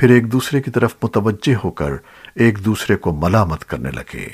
پھر ایک دوسرے کی طرف متوجہ ہو کر ایک دوسرے کو ملامت کرنے لگے۔